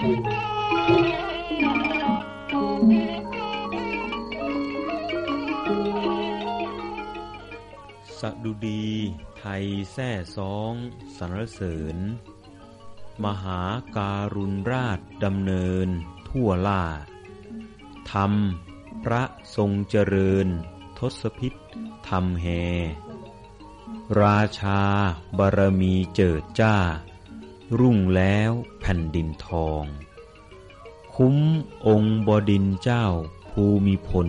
สดุดีไทยแท่ซองสรรเสริญ มหาการุณราชดำเนิน ทั่วล่า ธรรม พระทรงเจริญ ทศพิษธรรมแห ราชาบารมีเจิดจ้า รุ่งแล้ว ผ่นดินทอง คุ้มองค์บดินเจ้าภูมิพล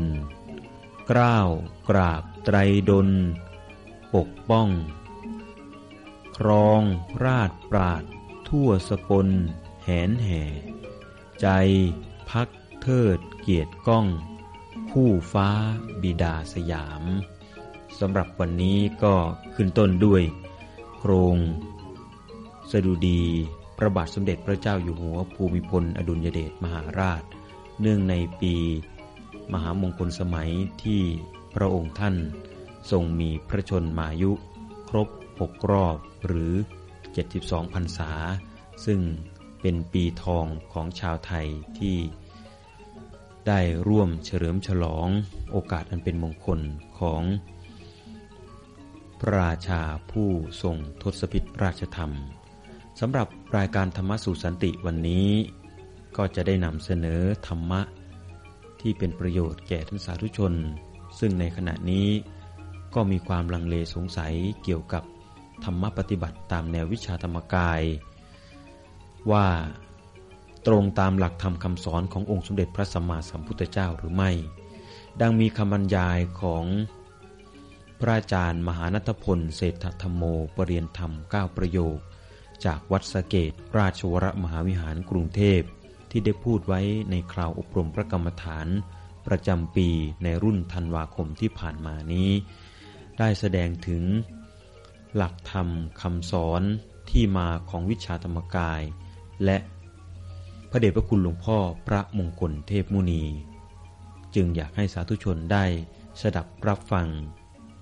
กล้าวกราบไตรดล ปกป้อง ครองราชปราดทั่วสกลแหนแห่ ใจพักเทิดเกียรติก้อง คู่ฟ้าบิดาสยามสำหรับวันนี้ก็ขึ้นต้นด้วย โครงสดุดี ระบาทสมเด็จพระเจ้าอยู่หัวภูมิพล อดุลยเดชมหาราช เนื่องในปีมหามงคลสมัยที่พระองค์ท่านทรงมีพระชนมายุ ครบ 6 รอบหรือ 72พรรษา ซึ่งเป็นปีทองของชาวไทยที่ได้ร่วมเฉลิมฉลองโอกาสอันเป็นมงคลของ พระราชาผู้ทรงทศพิธราชธรรม สำหรับรายการธรรมสู่สันติวันนี้ ก็จะได้นำเสนอธรรมะ ที่เป็นประโยชน์แก่ท่านสาธุชน ซึ่งในขณะนี้ก็มีความลังเลสงสัยเกี่ยวกับธรรมปฏิบัติตามแนววิชาธรรมกาย ว่าตรงตามหลักธรรมคำสอนขององค์สมเด็จพระสัมมาสัมพุทธเจ้าหรือไม่ ดังมีคำบรรยายของพระอาจารย์มหานัทพลเศรษฐธรรมโมปรริยนธรรม 9 ประโยค จากวัดสเกตราชวรมหาวิหารกรุงเทพ ที่ได้พูดไว้ในคราวอบรมพระกรรมฐาน ประจำปีในรุ่นธันวาคมที่ผ่านมานี้ ได้แสดงถึง หลักธรรมคำสอนที่มาของวิชาธรรมกาย และพระเดชพระคุณหลวงพ่อพระมงคลเทพมุนี จึงอยากให้สาธุชนได้สดับรับฟัง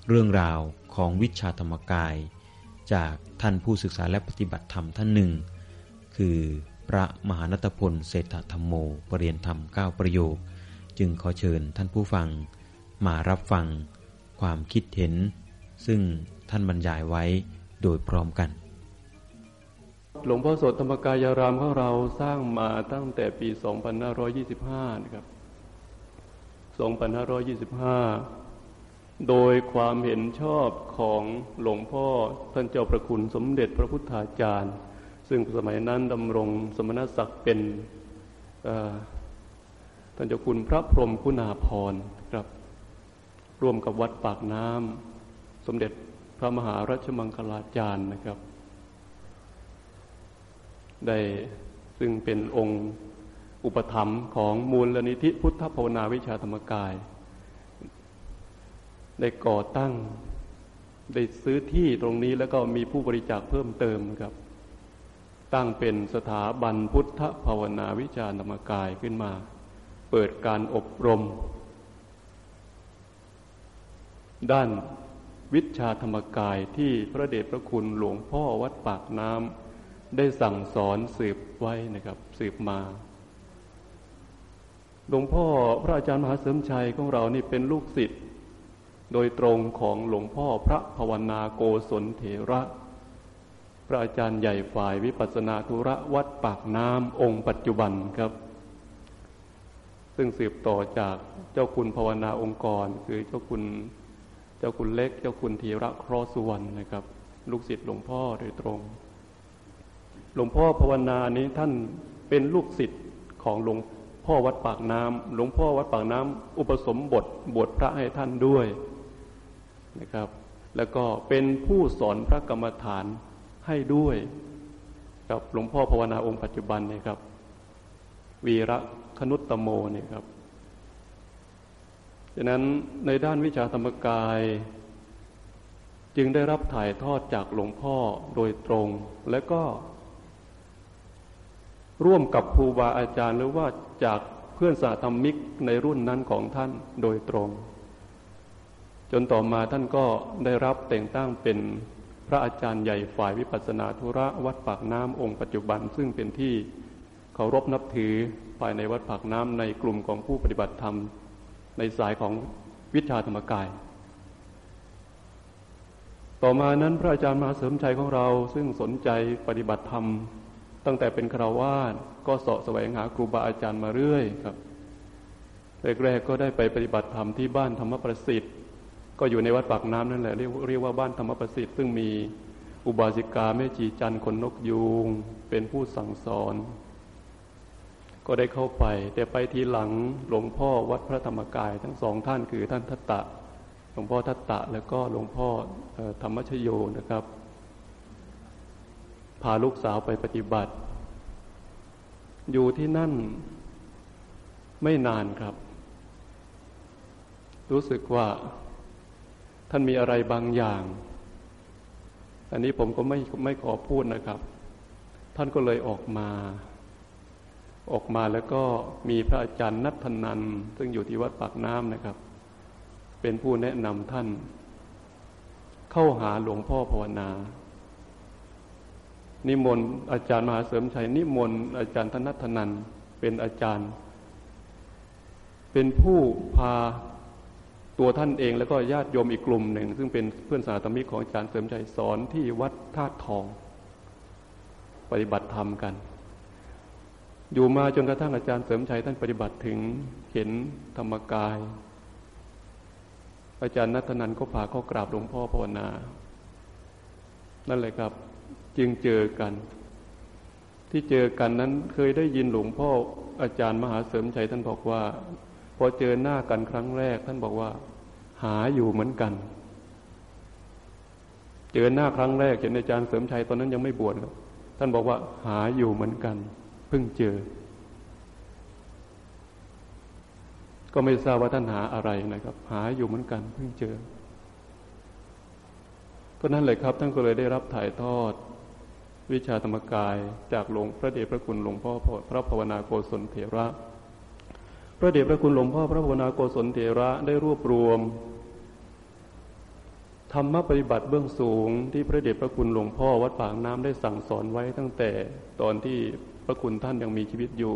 เรื่องราวของวิชาธรรมกาย จากท่านผู้ศึกษาและปฏิบัติธรรมท่านหนึ่ง คือพระมหานัตพลเศรษฐธรรมโมปรริยนธรรม 9 ประโยค จึงขอเชิญท่านผู้ฟัง มารับฟังความคิดเห็น ซึ่งท่านบรรยายไว้โดยพร้อมกัน หลวงพ่อสดธรรมกายารามของเราสร้างมาตั้งแต่ปี 2525 นะครับ 2525 โดยความเห็นชอบของหลวงพ่อท่านเจ้าประคุณสมเด็จพระพุทธาจารย์ ซึ่งสมัยนั้นดำรงสมณศักดิ์เป็นท่านเจ้าคุณพระพรหมคุณาภรณ์ครับ ร่วมกับวัดปากน้ำสมเด็จพระมหารัชมังคลาจารย์นะครับ ได้ซึ่งเป็นองค์อุปถัมภ์ของมูลนิธิพุทธภาวนาวิชาธรรมกาย ได้ก่อตั้ง ได้ซื้อที่ตรงนี้แล้วก็มีผู้บริจาคเพิ่มเติมครับ ตั้งเป็นสถาบันพุทธภาวนาวิจารธรรมกายขึ้นมา เปิดการอบรม ด้านวิชาธรรมกายที่พระเดชพระคุณหลวงพ่อวัดปากน้ำได้สั่งสอนสืบไว้นะครับ สืบมาหลวงพ่อพระอาจารย์มหาเสริมชัยของเรานี่เป็นลูกศิษย์ โดยตรงของหลวงพ่อพระภาวนาโกศลเถระ พระอาจารย์ใหญ่ฝ่ายวิปัสนาธุระวัดปากน้ำองค์ปัจจุบันครับ ซึ่งสืบต่อจากเจ้าคุณภาวนาองค์กร คือเจ้าคุณเจ้าคุณเล็ก เจ้าคุณธีระครอสุวรรณนะครับ ลูกศิษย์หลวงพ่อโดยตรง หลวงพ่อภาวนานี้ท่านเป็นลูกศิษย์ของหลวงพ่อวัดปากน้ำหลวงพ่อวัดปากน้ำอุปสมบทบวชพระให้ท่านด้วย นะครับ แล้วก็เป็นผู้สอนพระกรรมฐานให้ด้วยกับหลวงพ่อภาวนาองค์ปัจจุบันเนี่ยครับ วีระคนุตตโมเนี่ยครับฉะนั้นในด้านวิชาธรรมกาย จึงได้รับถ่ายทอดจากหลวงพ่อโดยตรง และก็ ร่วมกับครูบาอาจารย์หรือว่าจากเพื่อนสาธรรมิกในรุ่นนั้นของท่านโดยตรง จนต่อมาท่านก็ได้รับแต่งตั้งเป็นพระอาจารย์ใหญ่ฝ่ายวิปัสสนาธุระวัดปากน้ำองค์ปัจจุบัน ซึ่งเป็นที่เคารพนับถือภายในวัดปากน้ำในกลุ่มของผู้ปฏิบัติธรรม ในสายของวิชาธรรมกาย ต่อมานั้นพระอาจารย์มหาเสริมชัยของเราซึ่งสนใจปฏิบัติธรรม ตั้งแต่เป็นคราวาสก็เสาะแสวงหาครูบาอาจารย์มาเรื่อยครับแรกๆก็ได้ไปปฏิบัติธรรมที่บ้านธรรมประสิทธิ์ ก็อยู่ในวัดปากน้ำนั่นแหละเรียกเรียกว่าบ้านธรรมประสิทธิ์ซึ่งมีอุบาสิกาแม่จีจันคนนกยูงเป็นผู้สั่งสอน ก็ได้เข้าไป แต่ไปทีหลังหลวงพ่อวัดพระธรรมกาย ทั้งสองท่านคือท่านทัตตะหลวงพ่อทัตตะ แล้วก็หลวงพ่อธรรมชโยนะครับ พาลูกสาวไปปฏิบัติ อยู่ที่นั่นไม่นานครับ รู้สึกว่า ท่านมีอะไรบางอย่าง อันนี้ผมก็ไม่ไม่ขอพูดนะครับ ท่านก็เลยออกมา ออกมาแล้วก็มีพระอาจารย์นัทนัน ซึ่งอยู่ที่วัดปากน้ำนะครับ เป็นผู้แนะนำท่าน เข้าหาหลวงพ่อภาวนา นิมนต์อาจารย์มหาเสริมชัย นิมนต์อาจารย์ธนัทนันเป็นอาจารย์ เป็นผู้พา ตัวท่านเองแล้วก็ญาติโยมอีกกลุ่มหนึ่ง ซึ่งเป็นเพื่อนสาธมิกของอาจารย์เสริมใจสอนที่วัดธาตุทอง ปฏิบัติธรรมกัน อยู่มาจนกระทั่งอาจารย์เสริมชัยท่านปฏิบัติถึงเห็นธรรมกาย อาจารย์นัทนันก็พาเข้ากราบหลวงพ่อภาวนา นั่นแหละครับ จึงเจอกัน ที่เจอกันนั้นเคยได้ยินหลวงพ่ออาจารย์มหาเสริมชัยท่านบอกว่าพอเจอหน้ากันครั้งแรกท่านบอกว่า หาอยู่เหมือนกัน เจอหน้าครั้งแรกเห็นอาจารย์เสริมชัยตอนนั้นยังไม่บวชครับท่านบอกว่าหาอยู่เหมือนกัน เพิ่งเจอ ก็ไม่ทราบว่าท่านหาอะไรนะครับ หาอยู่เหมือนกัน เพิ่งเจอ ก็นั่นเลยครับ ท่านก็เลยได้รับถ่ายทอด วิชาธรรมกายจากหลวงพระเดชพระคุณหลวงพ่อพระภาวนาโกศลเถระ พระเดชพระคุณหลวงพ่อพระภาวนาโกศลเถระได้รวบรวม ธรรมปฏิบัติเบื้องสูงที่พระเดชพระคุณหลวงพ่อวัดปากน้ำได้สั่งสอนไว้ตั้งแต่ตอนที่พระคุณท่านยังมีชีวิตอยู่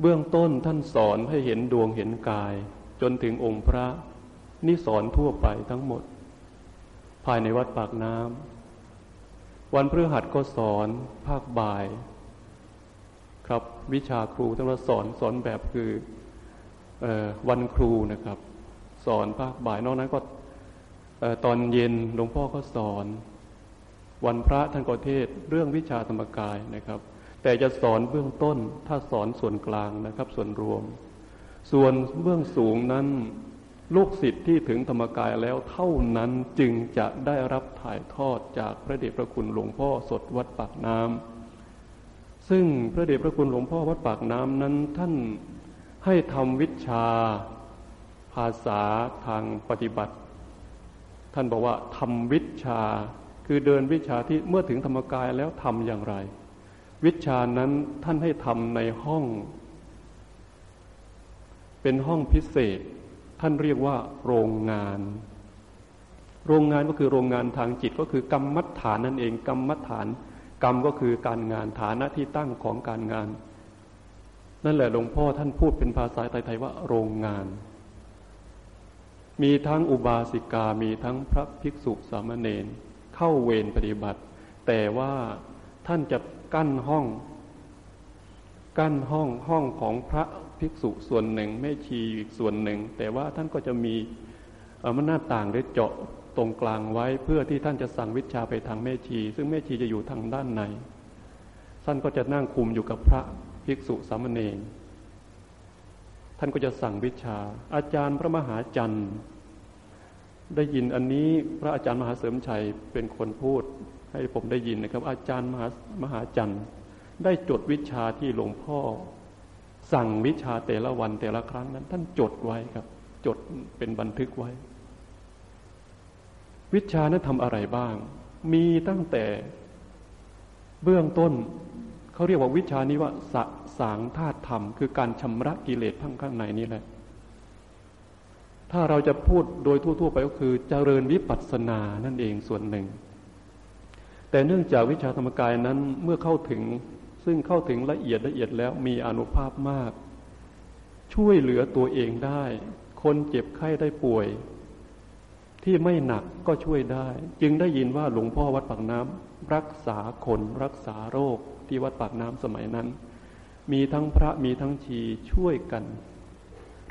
เบื้องต้นท่านสอนให้เห็นดวงเห็นกาย จนถึงองค์พระนี่สอนทั่วไปทั้งหมด ภายในวัดปากน้ำวันพฤหัสก็สอนภาคบ่าย ครับวิชาครูท่านสอนสอนแบบคืออวันครูนะครับ สอนภาคบ่ายนอกนั้นก็ตอนเย็นหลวงพ่อก็สอน วันพระท่านก็เทศเรื่องวิชาธรรมกายนะครับ แต่จะสอนเบื้องต้นถ้าสอนส่วนกลางนะครับ ส่วนรวม ส่วนเบื้องสูงนั้นลูกศิษย์ที่ถึงธรรมกายแล้วเท่านั้นจึงจะได้รับถ่ายทอดจากพระเดชพระคุณหลวงพ่อสดวัดปากน้ำ ซึ่งพระเดชพระคุณหลวงพ่อวัดปากน้ำนั้นท่านให้ทำวิชาภาษาทางปฏิบัติ ท่านบอกว่าทำวิชาคือเดินวิชาที่เมื่อถึงธรรมกายแล้วทำอย่างไร วิชานั้นท่านให้ทำในห้อง เป็นห้องพิเศษ ท่านเรียกว่า โรงงาน โรงงานก็คือโรงงานทางจิตก็คือกรรมมัฐานนั่นเองกรรมมัฐาน กรรมก็คือการงานฐานะที่ตั้งของการงาน นั่นแหละหลวงพ่อท่านพูดเป็นภาษาไทยๆว่าโรงงาน มีทั้งอุบาสิกา มีทั้งพระภิกษุสามเณรเข้าเวรปฏิบัติ แต่ว่าท่านจะกั้นห้อง กั้นห้องห้องของพระภิกษุส่วนหนึ่งแม่ชีอีกส่วนหนึ่ง แต่ว่าท่านก็จะมีมันหน้าต่างหรือเจาะ ตรงกลางไว้เพื่อที่ท่านจะสั่งวิชาไปทางแม่ชี ซึ่งแม่ชีจะอยู่ทางด้านในท่านก็จะนั่งคุมอยู่กับพระภิกษุสามเณรท่านก็จะสั่งวิชา อาจารย์พระมหาจันทร์ ได้ยินอันนี้พระอาจารย์มหาเสริมชัยเป็นคนพูดให้ผมได้ยินนะครับ อาจารย์มหามหาจันทร์ ได้จดวิชาที่หลวงพ่อ สั่งวิชาแต่ละวันแต่ละครั้งนั้น ท่านจดไว้ครับ จดเป็นบันทึกไว้ วิชานั้นทำอะไรบ้าง มีตั้งแต่เบื้องต้นเขาเรียกว่าวิชานี้ว่าสสางธาตุธรรม คือการชำระกิเลสข้งข้างในนี่แหละ ถ้าเราจะพูดโดยทั่ว ๆ ไปก็คือเจริญวิปัสสนานั่นเองส่วนหนึ่ง แต่เนื่องจากวิชาธรรมกายนั้นเมื่อเข้าถึงซึ่งเข้าถึงละเอียดละเอียดแล้วมีอนุภาพมาก ช่วยเหลือตัวเองได้ คนเจ็บไข้ได้ป่วย ที่ไม่หนักก็ช่วยได้ จึงได้ยินว่าหลวงพ่อวัดปากน้ำรักษาคนรักษาโรคที่วัดปากน้ำสมัยนั้น มีทั้งพระมีทั้งชีช่วยกัน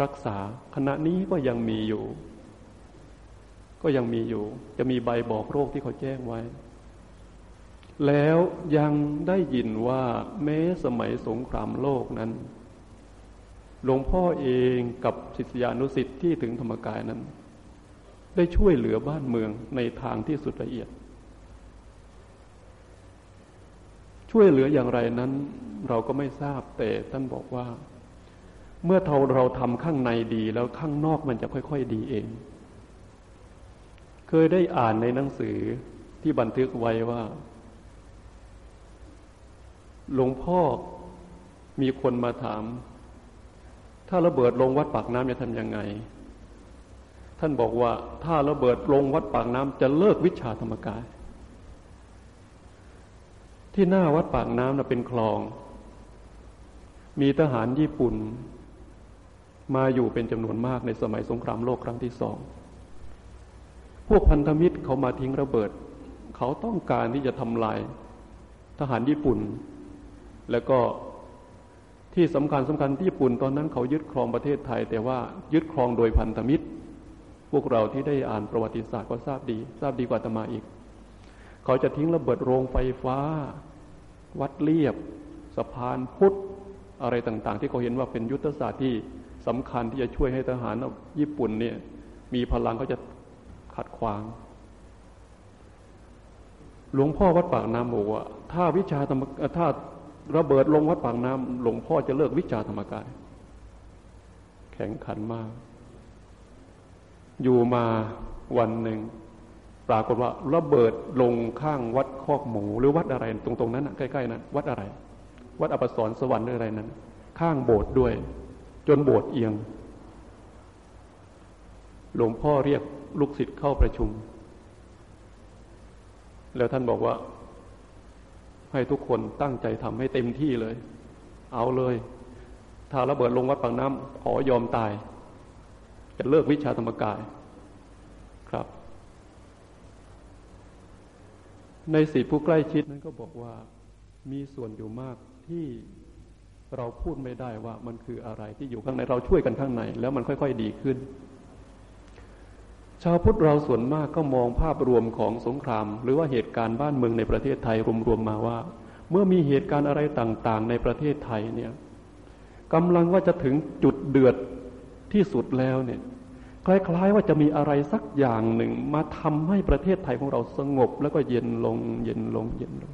รักษาขณะนี้ก็ยังมีอยู่ ก็ยังมีอยู่ จะมีใบบอกโรคที่เขาแจ้งไว้ แล้วยังได้ยินว่าแม้สมัยสงครามโลกนั้นหลวงพ่อเองกับศิษยานุสิทธิ์ที่ถึงธรรมกายนั้น ได้ช่วยเหลือบ้านเมืองในทางที่สุดละเอียด ช่วยเหลืออย่างไรนั้น เราก็ไม่ทราบแต่ท่านบอกว่า เมื่อเราเราทำข้างในดีแล้วข้างนอกมันจะค่อยๆดีเอง เคยได้อ่านในหนังสือที่บันทึกไว้ว่า หลวงพ่อมีคนมาถาม ถ้าระเบิดลงวัดปากน้ำจะทำยังไง ท่านบอกว่าถ้าระเบิดลงวัดปากน้ำจะเลิกวิชาธรรมกาย ที่หน้าวัดปากน้ำนะเป็นคลอง มีทหารญี่ปุ่น มาอยู่เป็นจำนวนมากในสมัยสงครามโลกครั้งที่สอง พวกพันธมิตรเขามาทิ้งระเบิด เขาต้องการที่จะทำลายทหารญี่ปุ่น แล้วก็ที่สำคัญสำคัญที่ญี่ปุ่นตอนนั้นเขายึดครองประเทศไทย แต่ว่ายึดครองโดยพันธมิตร พวกเราที่ได้อ่านประวัติศาสตร์ก็ทราบดี ทราบดีกว่าตมาอีก เขาจะทิ้งระเบิดโรงไฟฟ้า วัดเลียบ สะพานพุทธอะไรต่าง ๆ ที่เขาเห็นว่าเป็นยุทธศาสตร์ที่สำคัญที่จะช่วยให้ทหารญี่ปุ่นเนี่ย มีพลังเขาจะขัดขวาง หลวงพ่อวัดปากน้ำบอกว่าถ้าวิชาธรรมถ้าระเบิดลงวัดปากน้ำหลวงพ่อจะเลิกวิชาธรรมกาย แข็งขันมาก อยู่มาวันหนึ่งปรากฏว่าระเบิดลงข้างวัดคอกหมูหรือวัดอะไรตรงๆนั้นใกล้ๆนั้นวัดอะไร วัดอปสรสวรรค์หรืออะไรนั้น ข้างโบสถ์ด้วย จนโบสถ์เอียง หลวงพ่อเรียกลูกศิษย์เข้าประชุม แล้วท่านบอกว่า ให้ทุกคนตั้งใจทำให้เต็มที่เลย เอาเลย ถ้าระเบิดลงวัดปากน้ำขอยอมตาย จะเลิกวิชาธรรมกายครับ ในสีผู้ใกล้ชิดนั้นก็บอกว่ามีส่วนอยู่มากที่เราพูดไม่ได้ว่ามันคืออะไรที่อยู่ข้างในเราช่วยกันข้างใน แล้วมันค่อย ๆ ดีขึ้น ชาวพุทธเราส่วนมากก็มองภาพรวมของสงคราม หรือว่าเหตุการณ์บ้านเมืองในประเทศไทยรวมๆมาว่า เมื่อมีเหตุการณ์อะไรต่าง ๆ ในประเทศไทยเนี่ยกำลังว่าจะถึงจุดเดือด ที่สุดแล้วเนี่ยคล้ายๆว่าจะมีอะไรสักอย่างหนึ่ง มาทำให้ประเทศไทยของเราสงบ แล้วก็เย็นลง เย็นลงเย็นลง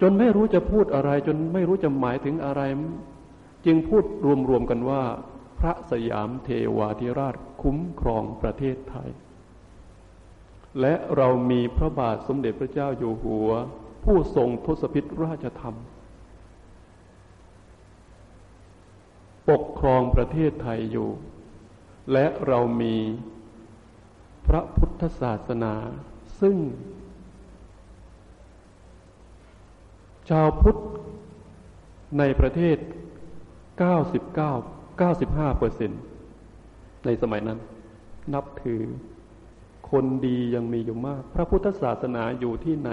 จนไม่รู้จะพูดอะไร จนไม่รู้จะหมายถึงอะไร จึงพูดรวมๆกันว่า พระสยามเทวาธิราชคุ้มครองประเทศไทย และเรามีพระบาทสมเด็จพระเจ้าอยู่หัว ผู้ทรงทศพิธราชธรรม ปกครองประเทศไทยอยู่ และเรามีพระพุทธศาสนา ซึ่ง ชาวพุทธในประเทศ 99 95เปอร์เซ็นในสมัยนั้น นับถือคนดียังมีอยู่มาก พระพุทธศาสนาอยู่ที่ไหน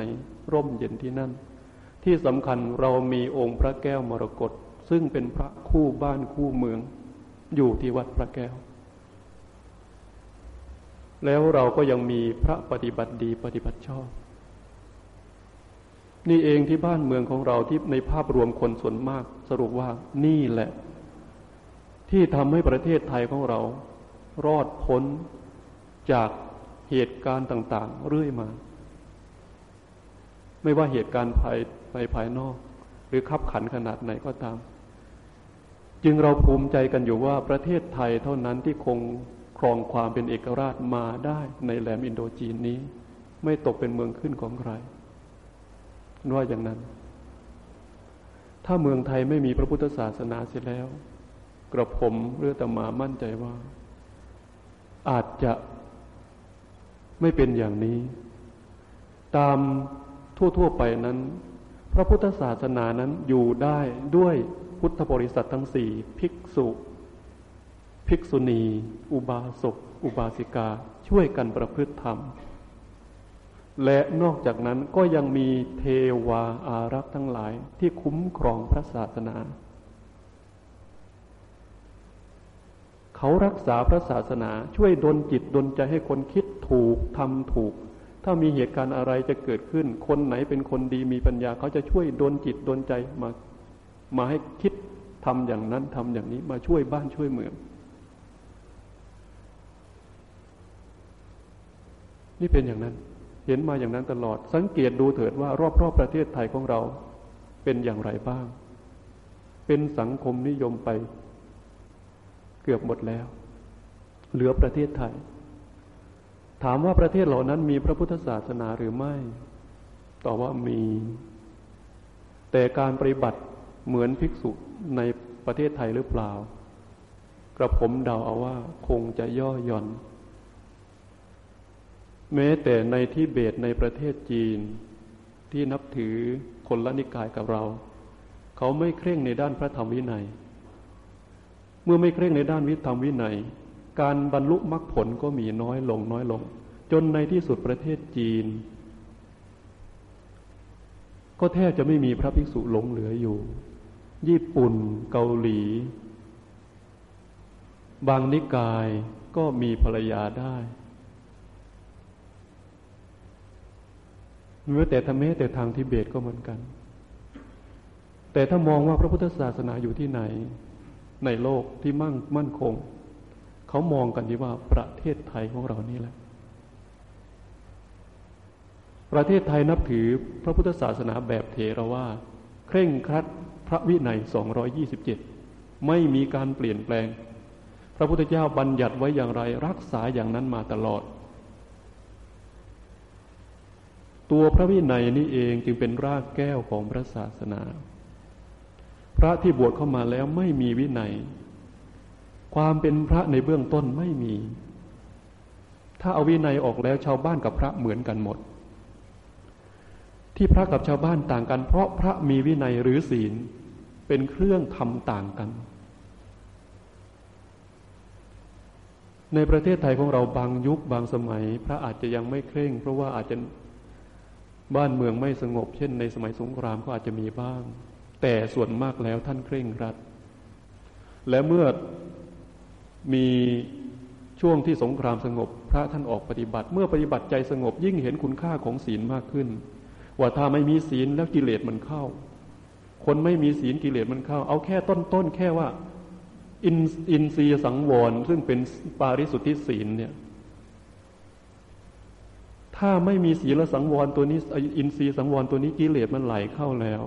ร่มเย็นที่นั่น ที่สำคัญเรามีองค์พระแก้วมรกต ซึ่งเป็นพระคู่บ้านคู่เมือง อยู่ที่วัดพระแก้ว แล้วเราก็ยังมีพระปฏิบัติดีปฏิบัติชอบ นี่เองที่บ้านเมืองของเราที่ในภาพรวมคนส่วนมากสรุปว่านี่แหละ ที่ทำให้ประเทศไทยของเรา รอดพ้นจากเหตุการณ์ต่าง ๆ เรื่อยมา ไม่ว่าเหตุการณ์ภายในภายนอก หรือขับขันขนาดไหนก็ตาม จึงเราภูมิใจกันอยู่ว่าประเทศไทยเท่านั้นที่คงครองความเป็นเอกราชมาได้ในแหลมอินโดจีนนี้ ไม่ตกเป็นเมืองขึ้นของใครว่าอย่างนั้น ถ้าเมืองไทยไม่มีพระพุทธศาสนาเสียแล้ว กระผมเรือตมามั่นใจว่า อาจจะไม่เป็นอย่างนี้ ตามทั่วๆไปนั้น พระพุทธศาสนานั้นอยู่ได้ด้วย พุทธบริษัททั้งสี่ภิกษุ ภิกษุณี อุบาสกอุบาสิกาช่วยกันประพฤติธรรม และนอกจากนั้นก็ยังมีเทวาอารักษ์ทั้งหลายที่คุ้มครองพระศาสนา เขารักษาพระศาสนาช่วยดลจิตดลใจให้คนคิดถูกทำถูกถ้ามีเหตุการณ์อะไรจะเกิดขึ้น คนไหนเป็นคนดีมีปัญญา เขาจะช่วยดลจิตดลใจมา มาให้คิดทำอย่างนั้นทำอย่างนี้มาช่วยบ้านช่วยเมือง นี่เป็นอย่างนั้น เห็นมาอย่างนั้นตลอด สังเกตดูเถิดว่ารอบๆประเทศไทยของเราเป็นอย่างไรบ้าง เป็นสังคมนิยมไป เกือบหมดแล้ว เหลือประเทศไทย ถามว่าประเทศเหล่านั้นมีพระพุทธศาสนาหรือไม่ตอบว่ามี แต่การปฏิบัติ เหมือนภิกษุในประเทศไทยหรือเปล่า กระผมเดาเอาว่าคงจะย่อหย่อน แม้แต่ในทิเบตในประเทศจีนที่นับถือคนละนิกายกับเรา เขาไม่เคร่งในด้านพระธรรมวินัย เมื่อไม่เคร่งในด้านวิธรรมวินัย การบรรลุมรรคผลก็มีน้อยลงน้อยลง จนในที่สุดประเทศจีน ก็แทบจะไม่มีพระภิกษุหลงเหลืออยู่ ญี่ปุ่นเกาหลี บางนิกายก็มีภรรยาได้เมื่อแต่ทำเมแต่ทางทิเบตก็เหมือนกัน แต่ถ้ามองว่าพระพุทธศาสนาอยู่ที่ไหน ในโลกที่มั่งมั่นคง เขามองกันที่ว่าประเทศไทยของเรานี่แหละ ประเทศไทยนับถือพระพุทธศาสนาแบบเทรวาเคร่งครัด พระวินัย 227 ไม่มีการเปลี่ยนแปลง พระพุทธเจ้าบัญญัติไว้อย่างไร รักษาอย่างนั้นมาตลอด ตัวพระวินัยนี่เองจึงเป็นรากแก้วของพระศาสนา พระที่บวชเข้ามาแล้วไม่มีวินัย ความเป็นพระในเบื้องต้นไม่มี ถ้าเอาวินัยออกแล้วชาวบ้านกับพระเหมือนกันหมด ที่พระกับชาวบ้านต่างกัน เพราะพระมีวินัยหรือศีลเป็นเครื่องทำต่างกัน ในประเทศไทยของเราบางยุคบางสมัย พระอาจจะยังไม่เคร่ง เพราะว่าอาจจะบ้านเมืองไม่สงบ เช่นในสมัยสงครามก็อาจจะมีบ้าง แต่ส่วนมากแล้วท่านเคร่งรัด และเมื่อมีช่วงที่สงครามสงบ พระท่านออกปฏิบัติ เมื่อปฏิบัติใจสงบยิ่งเห็นคุณค่าของศีลมากขึ้น ว่าถ้าไม่มีศีลแล้วกิเลสมันเข้า คนไม่มีศีลกิเลสมันเข้า เอาแค่ต้นๆแค่ว่า อินอินทรียสังวร ซึ่งเป็นปาริสุทธิศีลเนี่ย ถ้าไม่มีศีลสังวรตัวนี้ อินทรียสังวรตัวนี้กิเลสมันไหลเข้าแล้ว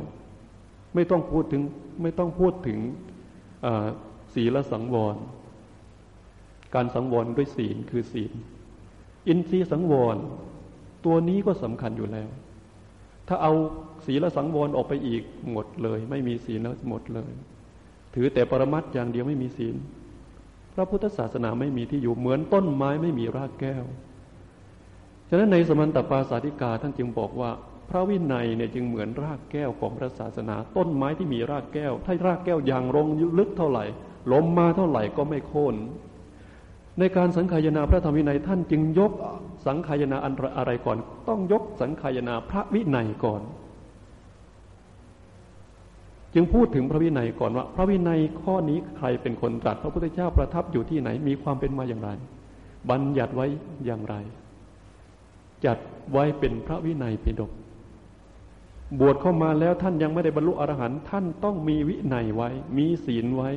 ไม่ต้องพูดถึงไม่ต้องพูดถึงศีลสังวร การสังวรด้วยศีลคือศีล อินทรียสังวร ตัวนี้ก็สำคัญอยู่แล้ว ถ้าเอาศีลสังวรออกไปอีกหมดเลย ไม่มีศีลแล้วหมดเลย ถือแต่ปรมัตอย่างเดียวไม่มีศีล พระพุทธศาสนาไม่มีที่อยู่เหมือนต้นไม้ไม่มีรากแก้ว ฉะนั้นในสมันตปาสาธิกาท่านจึงบอกว่า พระวินัยเนี่ยจึงเหมือนรากแก้วของพระศาสนา ต้นไม้ที่มีรากแก้ว ถ้ารากแก้วอย่างลงลึกเท่าไหร่ล้มมาเท่าไหร่ก็ไม่โค่น ในการสังขายนาพระธรรมวินัยท่านจึงยกสังขายนาอันอะไรก่อน ต้องยกสังขายนาพระวินัยก่อน จึงพูดถึงพระวินัยก่อนว่า พระวินัยข้อนี้ใครเป็นคนตรัสพระพุทธเจ้าประทับอยู่ที่ไหนมีความเป็นมาอย่างไร บัญญัติไว้อย่างไร จัดไว้เป็นพระวินัยปิฎกบวชเข้ามาแล้วท่านยังไม่ได้บรรลุอรหันต์ท่านต้องมีวินัยไว้ มีศีลไว้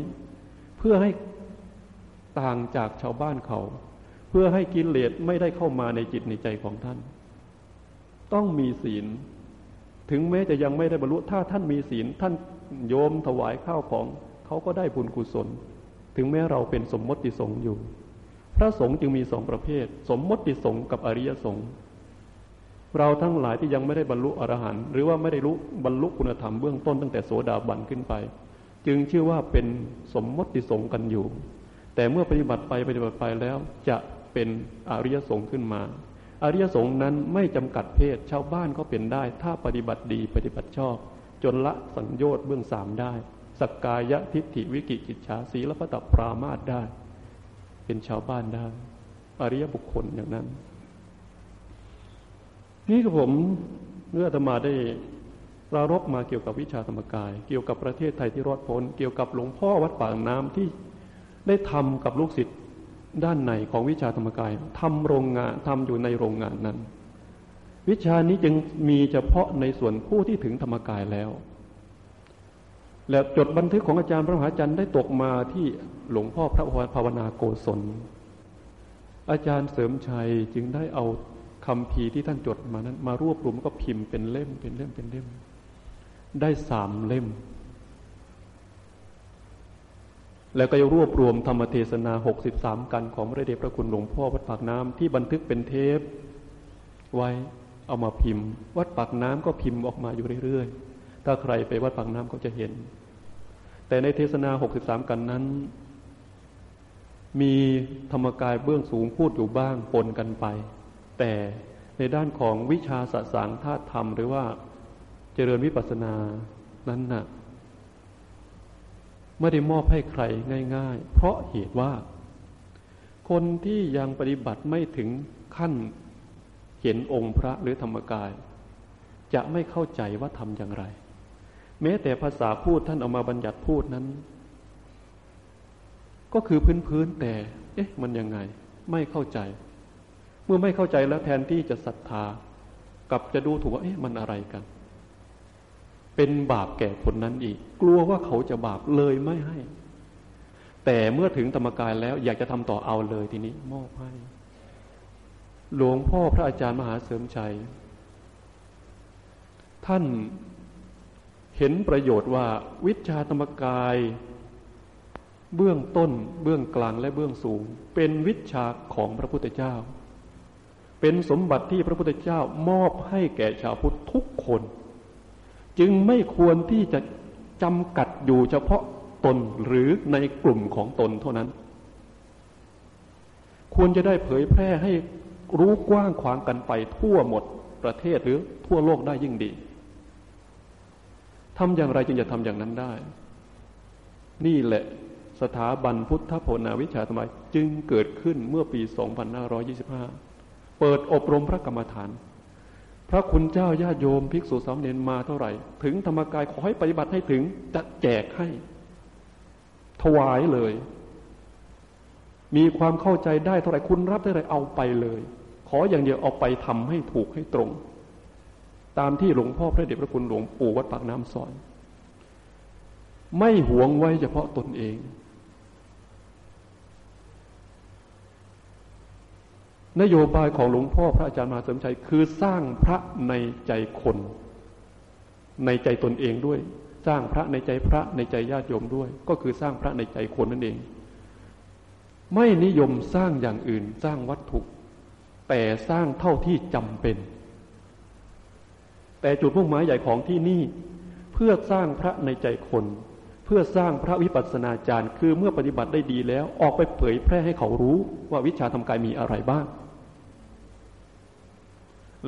เพื่อให้ ต่างจากชาวบ้านเขา เพื่อให้กิเลสไม่ได้เข้ามาในจิตในใจของท่าน ต้องมีศีล ถึงแม้จะยังไม่ได้บรรลุถ้าท่านมีศีล ท่านโยมถวายข้าวของเขาก็ได้บุญกุศล ถึงแม้เราเป็นสมมติสงฆ์อยู่ พระสงฆ์จึงมีสองประเภท สมมติสงฆ์กับอริยสงฆ์เราทั้งหลายที่ยังไม่ได้บรรลุอรหันต์หรือว่าไม่ได้รู้บรรลุคุณธรรมเบื้องต้นตั้งแต่โสดาบันขึ้นไป จึงชื่อว่าเป็นสมมติสงฆ์กันอยู่ แต่เมื่อปฏิบัติไปปฏิบัติไปแล้วจะเป็นอริยสงฆ์ขึ้นมา อริยสงฆ์นั้นไม่จำกัดเพศชาวบ้านก็เป็นได้ ถ้าปฏิบัติดีปฏิบัติชอบ จนละสัญญชน์เบื้องสามได้สกกายะทิฏฐิวิกิจิจฉาสีละพตปรามาตได้ เป็นชาวบ้านได้ อริยบุคคลอย่างนั้น นี่คือผมเมื่อธรรมาได้รารบมาเกี่ยวกับวิชาธรรมกาย เกี่ยวกับประเทศไทยที่รอดพ้น เกี่ยวกับหลวงพ่อวัดปากน้ำที่ ได้ทำกับลูกศิษย์ด้านในของวิชาธรรมกายทำโรงงานทำอยู่ในโรงงานนั้น วิชานี้จึงมีเฉพาะในส่วนผู้ที่ถึงธรรมกายแล้ว และจดบันทึกของอาจารย์พระมหาจันทร์ได้ตกมาที่หลวงพ่อพระภาวนาโกศล อาจารย์เสริมชัยจึงได้เอาคำพีที่ท่านจดมานั้น มารวบรวมก็พิมพ์เป็นเล่มเป็นเล่มเป็นเล่ม ได้สามเล่ม แล้วก็จะรวบรวมธรรมเทศนาหกสิบสามกันของพระเดชพระคุณหลวงพ่อวัดปากน้ำที่บันทึกเป็นเทป ไว้เอามาพิมพ์ วัดปากน้ำก็พิมพ์ออกมาอยู่เรื่อยๆ ถ้าใครไปวัดปากน้ำก็จะเห็น แต่ในเทศนาหกสิบสามกันนั้น มีธรรมกายเบื้องสูงพูดอยู่บ้างปนกันไป แต่ในด้านของวิชาสสางธาตุธรรม หรือว่าเจริญวิปัสสนานั้นนะ่ะ ไม่ได้มอบให้ใครง่าย ๆ เพราะเหตุว่า คนที่ยังปฏิบัติไม่ถึงขั้นเห็นองค์พระหรือธรรมกาย จะไม่เข้าใจว่าทำอย่างไร แม้แต่ภาษาพูดท่านเอามาบัญญัติพูดนั้น ก็คือพื้นๆแต่ เอ๊ะ มันยังไง ไม่เข้าใจ เมื่อไม่เข้าใจแล้วแทนที่จะศรัทธา กับจะดูถูกว่า เอ๊ะ มันอะไรกัน เป็นบาปแก่คนนั้นอีก กลัวว่าเขาจะบาปเลยไม่ให้ แต่เมื่อถึงธรรมกายแล้วอยากจะทำต่อเอาเลยทีนี้มอบให้หลวงพ่อพระอาจารย์มหาเสริมชัย ท่านเห็นประโยชน์ว่าวิชาธรรมกาย เบื้องต้นเบื้องกลางและเบื้องสูง เป็นวิชาของพระพุทธเจ้า เป็นสมบัติที่พระพุทธเจ้ามอบให้แก่ชาวพุทธทุกคน จึงไม่ควรที่จะจำกัดอยู่เฉพาะตนหรือในกลุ่มของตนเท่านั้น ควรจะได้เผยแพร่ให้รู้กว้างขวางกันไปทั่วหมดประเทศหรือทั่วโลกได้ยิ่งดีทำอย่างไรจึงจะทำอย่างนั้นได้ นี่แหละสถาบันพุทธภาวนาวิชาธรรมจึงเกิดขึ้นเมื่อปี 2525 เปิดอบรมพระกรรมฐาน พระคุณเจ้าญาติโยมภิกษุสามเณรมาเท่าไหร่ ถึงธรรมกายขอให้ปฏิบัติให้ถึงจะแจกให้ ถวายเลย มีความเข้าใจได้เท่าไหร่คุณรับได้ไรเอาไปเลย ขออย่างเดียวเอาไปทำให้ถูกให้ตรง ตามที่หลวงพ่อพระเดชพระคุณหลวงปู่วัดปากน้ำสอน ไม่หวงไว้เฉพาะตนเอง นโยบายของหลวงพ่อพระอาจารย์มหาเสริมชัยคือสร้างพระในใจคน ในใจตนเองด้วย สร้างพระในใจพระในใจญาติโยมด้วย ก็คือสร้างพระในใจคนนั่นเอง ไม่นิยมสร้างอย่างอื่นสร้างวัตถุ แต่สร้างเท่าที่จำเป็น แต่จุดมุ่งหมายใหญ่ของที่นี่เพื่อสร้างพระในใจคน เพื่อสร้างพระวิปัสสนาจารย์ คือเมื่อปฏิบัติได้ดีแล้วออกไปเผยแพร่ให้เขารู้ว่าวิชาทำกายมีอะไรบ้าง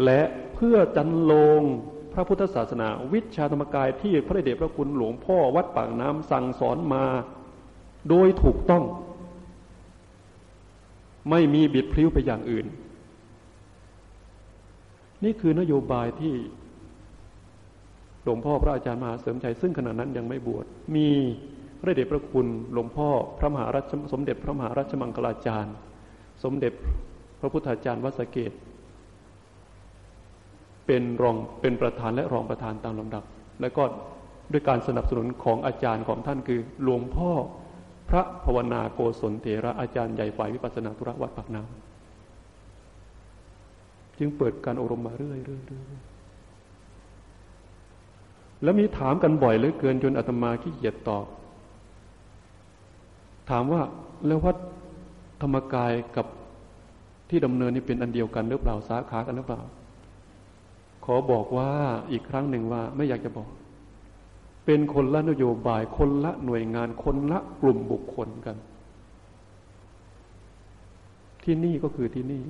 และเพื่อจันลงพระพุทธศาสนา วิชาธรรมกายที่พระเดชพระคุณหลวงพ่อวัดปากน้ำสั่งสอนมา โดยถูกต้อง ไม่มีบิดพลิ้วไปอย่างอื่น นี่คือนโยบายที่หลวงพ่อพระอาจารย์มหาเสริมชัยซึ่งขณะนั้นยังไม่บวชมีพระเดชพระคุณหลวงพ่อพระมหาราชสมเด็จพระมหาราชมังคลาจารย์ สมเด็จพระพุทธาจารย์วัสเกต เป็นรองเป็นประธานและรองประธานตามลำดับ แล้วก็ด้วยการสนับสนุนของอาจารย์ของท่านคือหลวงพ่อพระภาวนาโกศลเถระอาจารย์ใหญ่ฝ่ายวิปัสสนาธุระวัดปากน้ำจึงเปิดการอบรมมาเรื่อยๆแล้วมีถามกันบ่อยเหลือเกินจนอาตมาขี้เกียจตอบถามว่าแล้ววัดธรรมกายกับที่ดำเนินนี่เป็นอันเดียวกันหรือเปล่าสาขากันหรือเปล่า ขอบอกว่าอีกครั้งหนึ่งว่าไม่อยากจะบอก เป็นคนละนโยบายคนละหน่วยงานคนละกลุ่มบุคคลกัน ที่นี่ก็คือที่นี่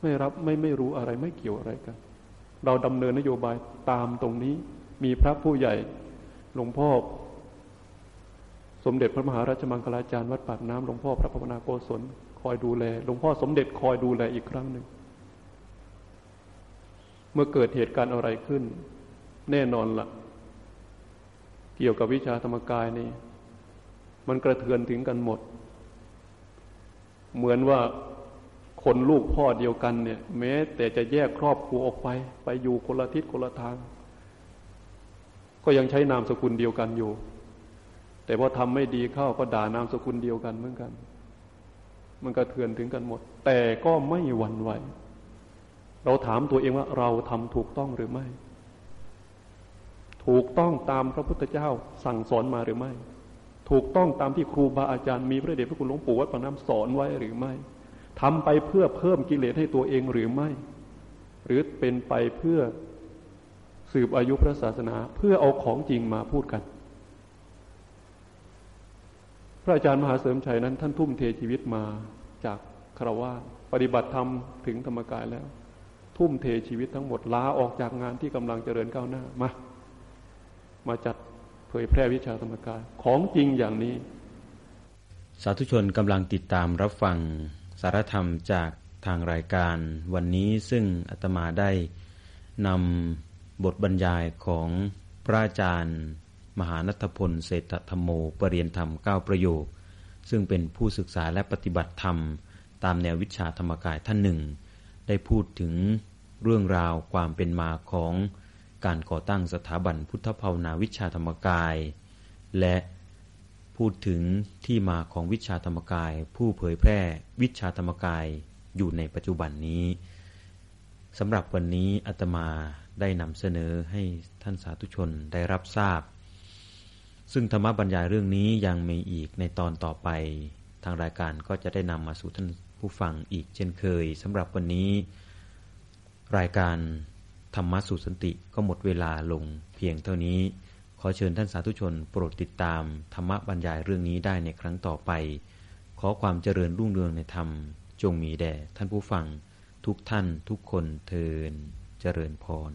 ไม่รับไม่ไม่รู้อะไรไม่เกี่ยวอะไรกัน เราดำเนินนโยบายตามตรงนี้ มีพระผู้ใหญ่หลวงพ่อสมเด็จพระมหาราชมังคลาจารย์วัดปากน้ำหลวงพ่อพระภาวนาโกศลคอยดูแลหลวงพ่อสมเด็จคอยดูแลอีกครั้งหนึ่ง เมื่อเกิดเหตุการณ์อะไรขึ้น แน่นอนละ่ะ เกี่ยวกับวิชาธรรมกายนี่ มันกระเทือนถึงกันหมด เหมือนว่าคนลูกพ่อเดียวกันเนี่ย แม้ แต่จะแยกครอบครัวออกไป ไปอยู่คนละทิศคนละทาง ก็ยังใช้นามสกุลเดียวกันอยู่ แต่พอทำไม่ดีเข้าก็ด่านามสกุลเดียวกันเหมือนกัน มันกระเทือนถึงกันหมด แต่ก็ไม่หวั่นไหว เราถามตัวเองว่าเราทำถูกต้องหรือไม่ ถูกต้องตามพระพุทธเจ้าสั่งสอนมาหรือไม่ ถูกต้องตามที่ครูบาอาจารย์มีพระเดชพระคุณหลวงปู่วัดปากน้ำสอนไว้หรือไม่ทำไปเพื่อเพิ่มกิเลสให้ตัวเองหรือไม่ หรือเป็นไปเพื่อสืบอายุพระศาสนาเพื่อเอาของจริงมาพูดกัน พระอาจารย์มหาเสริมชัยนั้นท่านทุ่มเทชีวิตมาจากคารวะปฏิบัติธรรมถึงธรรมกายแล้ว ทุ่มเทชีวิตทั้งหมดลาออกจากงานที่กำลังเจริญก้าวหน้ามามาจัดเผยแพร่วิชาธรรมกายของจริงอย่างนี้ สาธุชนกำลังติดตามรับฟังสารธรรมจากทางรายการวันนี้ซึ่งอาตมาได้นำบทบรรยายของพระอาจารย์ มหานัทพลเศรษฐธรรมโมปรริยนธรรม9ประโยค ซึ่งเป็นผู้ศึกษาและปฏิบัติธรรม ตามแนววิชาธรรมกายท่านหนึ่ง ได้พูดถึง เรื่องราวความเป็นมาของการก่อตั้งสถาบันพุทธภาวนาวิชาธรรมกาย และพูดถึงที่มาของวิชาธรรมกาย ผู้เผยแพร่วิชาธรรมกายอยู่ในปัจจุบันนี้สำหรับวันนี้อาตมาได้นำเสนอให้ท่านสาธุชนได้รับทราบ ซึ่งธรรมบรรยายเรื่องนี้ยังมีอีกในตอนต่อไป ทางรายการก็จะได้นำมาสู่ท่านผู้ฟังอีกเช่นเคยสำหรับวันนี้ รายการธรรมะสุสันติก็หมดเวลาลงเพียงเท่านี้ ขอเชิญท่านสาธุชนโปรดติดตามธรรมบรรยายเรื่องนี้ได้ในครั้งต่อไป ขอความเจริญรุ่งเรืองในธรรม จงมีแด่ท่านผู้ฟัง ทุกท่านทุกคนเทินเจริญพร